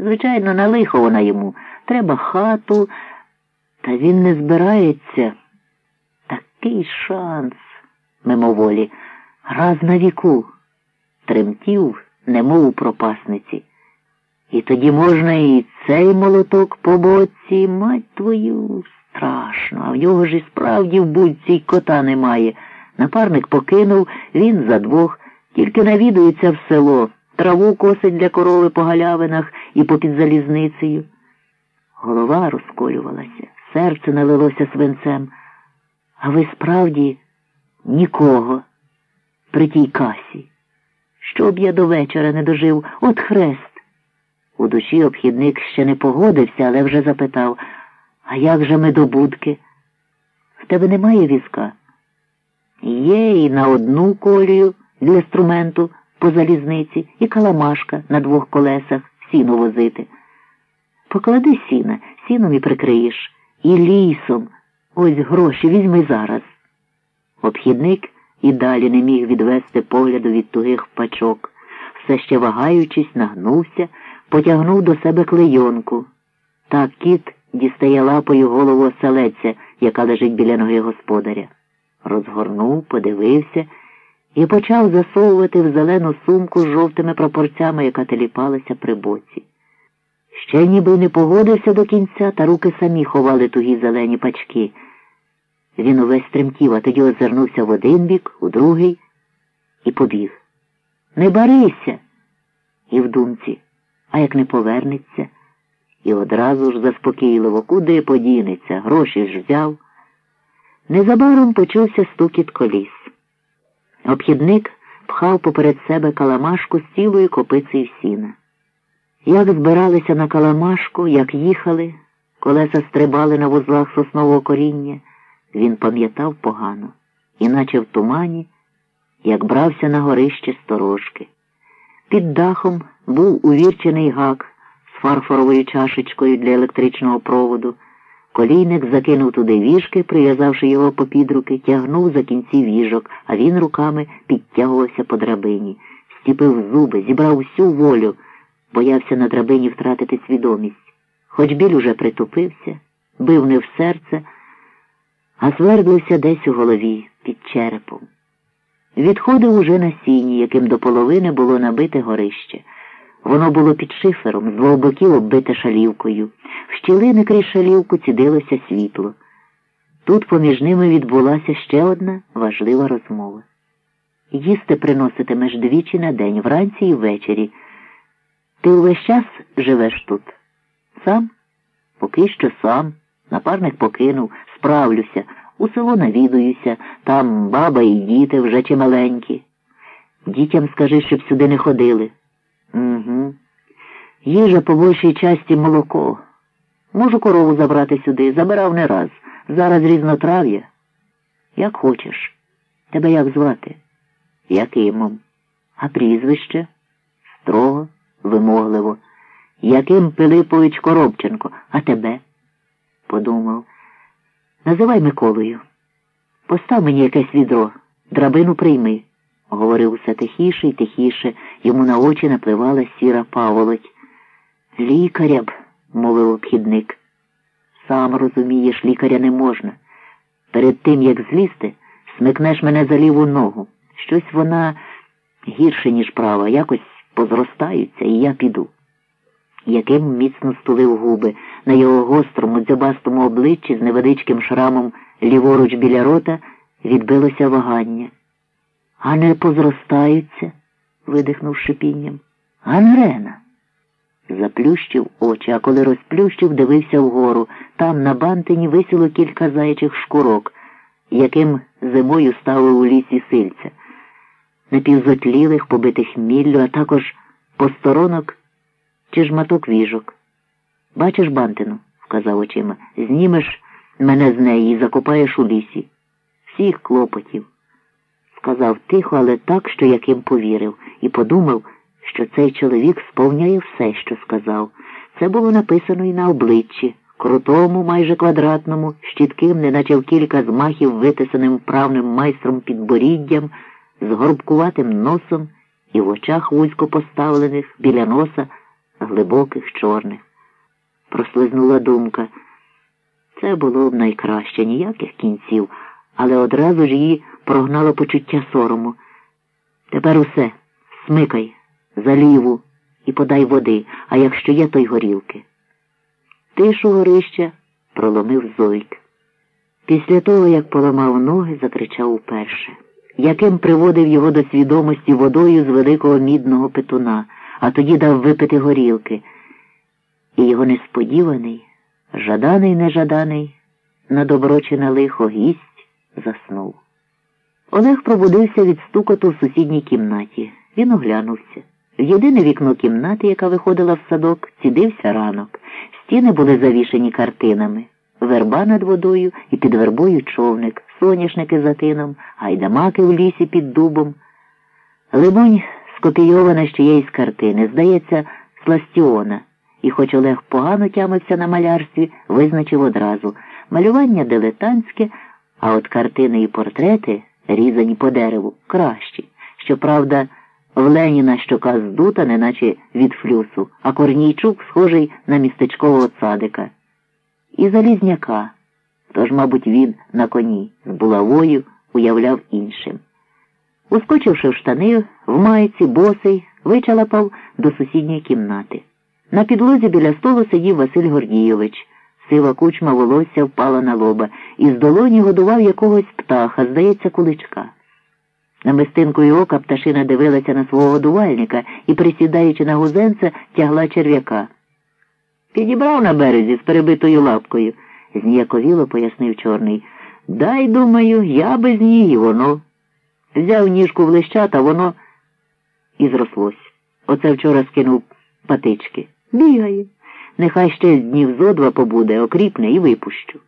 Звичайно, на лихо вона йому. Треба хату, та він не збирається. Такий шанс, мимоволі, раз на віку, тремтів, немов у пропасниці. І тоді можна і цей молоток по боці, мать твою, страшно, а в нього ж і справді в будці й кота немає. Напарник покинув, він за двох, тільки навідується в село, траву косить для корови по галявинах і попід залізницею. Голова розколювалася, серце налилося свинцем. А ви справді нікого при тій касі. Щоб я до вечора не дожив, от хрест. У душі обхідник ще не погодився, але вже запитав, а як же ми до будки? В тебе немає візка? Є і на одну колію для інструменту по залізниці, і каламашка на двох колесах сіно возити. Поклади сіна, сіном і прикриєш, і лісом. Ось гроші візьми зараз. Обхідник і далі не міг відвести погляду від тугих пачок, все ще вагаючись, нагнувся, потягнув до себе клейонку. Та кіт дістає лапою голову оселеця, яка лежить біля ноги господаря. Розгорнув, подивився і почав засовувати в зелену сумку з жовтими пропорцями, яка теліпалася при боці. Ще ніби не погодився до кінця, та руки самі ховали тугі зелені пачки. Він увесь тремтів, а тоді озирнувся в один бік, у другий і побіг. Не барися. І в думці, а як не повернеться, і одразу ж заспокійливо, куди подінеться, гроші ж взяв. Незабаром почувся стукіт коліс. Обхідник пхав поперед себе каламашку з цілою копицею сіна. Як збиралися на каламашку, як їхали, колеса стрибали на вузлах соснового коріння, він пам'ятав погано, іначе в тумані, як брався на горище сторожки. Під дахом був увірчений гак з фарфоровою чашечкою для електричного проводу. Колійник закинув туди віжки, прив'язавши його попід руки, тягнув за кінці віжок, а він руками підтягувався по драбині, стіпив зуби, зібрав усю волю, боявся на драбині втратити свідомість. Хоч біль уже притупився, бив не в серце, а свердлився десь у голові під черепом. Відходив уже на сіні, яким до половини було набите горище. Воно було під шифером, з двох боків оббите шалівкою. В щілини крізь шалівку цідилося світло. Тут поміж ними відбулася ще одна важлива розмова. Їсти приноситимеш двічі на день, вранці і ввечері. Ти увесь час живеш тут? Сам? Поки що сам. Напарник покинув, справлюся, у село навідуюся, там баба і діти вже чималенькі. Дітям скажи, щоб сюди не ходили. Угу. Їжа по большій часті молоко. Можу корову забрати сюди, забирав не раз. Зараз різнотрав'я. Як хочеш. Тебе як звати? Якимом. А прізвище? Строго, вимогливо. Яким Пилипович Коробченко, а тебе? Подумав. Називай Миколою. Постав мені якесь відро, драбину прийми говорив усе тихіше і тихіше, йому на очі напливала сіра паволоть. Лікаря б, мовив обхідник. Сам розумієш, лікаря не можна. Перед тим, як злізти, смикнеш мене за ліву ногу. Щось вона гірше, ніж права, якось позростаються, і я піду. Яким міцно стулив губи на його гострому, дзьобастому обличчі з невеличким шрамом ліворуч біля рота відбилося вагання. А не позростаються, видихнув шипінням. Гангрена. Заплющив очі, а коли розплющив, дивився вгору. Там на бантині висіло кілька зайчих шкурок, яким зимою ставив у лісі сильця, напівзотлілих, побитих міллю, а також посторонок чи жматок віжок. Бачиш бантину, вказав очима, знімеш мене з неї і закопаєш у лісі. Всіх клопотів сказав тихо, але так, що яким повірив, і подумав, що цей чоловік сповняє все, що сказав. Це було написано і на обличчі, крутому, майже квадратному, щітким, неначе в кілька змахів, витисаним правним майстром підборіддям, з горбкуватим носом і в очах вузько поставлених біля носа глибоких, чорних. Прослизнула думка. Це було б найкраще, ніяких кінців, але одразу ж її прогнало почуття сорому. Тепер усе, смикай, заліву і подай води, а якщо є, то й горілки. Тишу горища проломив зойк. Після того, як поламав ноги, закричав уперше, яким приводив його до свідомості водою з великого мідного петуна, а тоді дав випити горілки. І його несподіваний, жаданий нежаданий, на добро чи на лихо гість заснув. Олег пробудився від стукоту в сусідній кімнаті. Він оглянувся. В єдине вікно кімнати, яка виходила в садок, цідився ранок. Стіни були завішені картинами. Верба над водою і під вербою човник, соняшники за тином, гайдамаки в лісі під дубом. Лимонь скопійована з чиєїсь картини, здається, сластіона. І хоч Олег погано тямився на малярстві, визначив одразу малювання дилетантське, а от картини і портрети, різані по дереву, кращі. Щоправда, в Леніна щока здута, неначе від флюсу, а Корнійчук схожий на містечкового цадика. І Залізняка, тож, мабуть, він на коні з булавою уявляв іншим. Ускочивши в штани, в майці, босий, вичалапав до сусідньої кімнати. На підлозі біля столу сидів Василь Гордійович. Сива кучма волосся впала на лоба, і з долоні годував якогось птаха, здається, куличка. Намистинкою ока пташина дивилася на свого годувальника і, присідаючи на гузенце, тягла черв'яка. Підібрав на березі з перебитою лапкою, зніяковіло пояснив чорний. Дай, думаю, я без ній воно. Взяв ніжку в лищата, воно і зрослось. Оце вчора скинув патички. Бігає. Нехай ще днів зо два побуде, окріпне і випущу.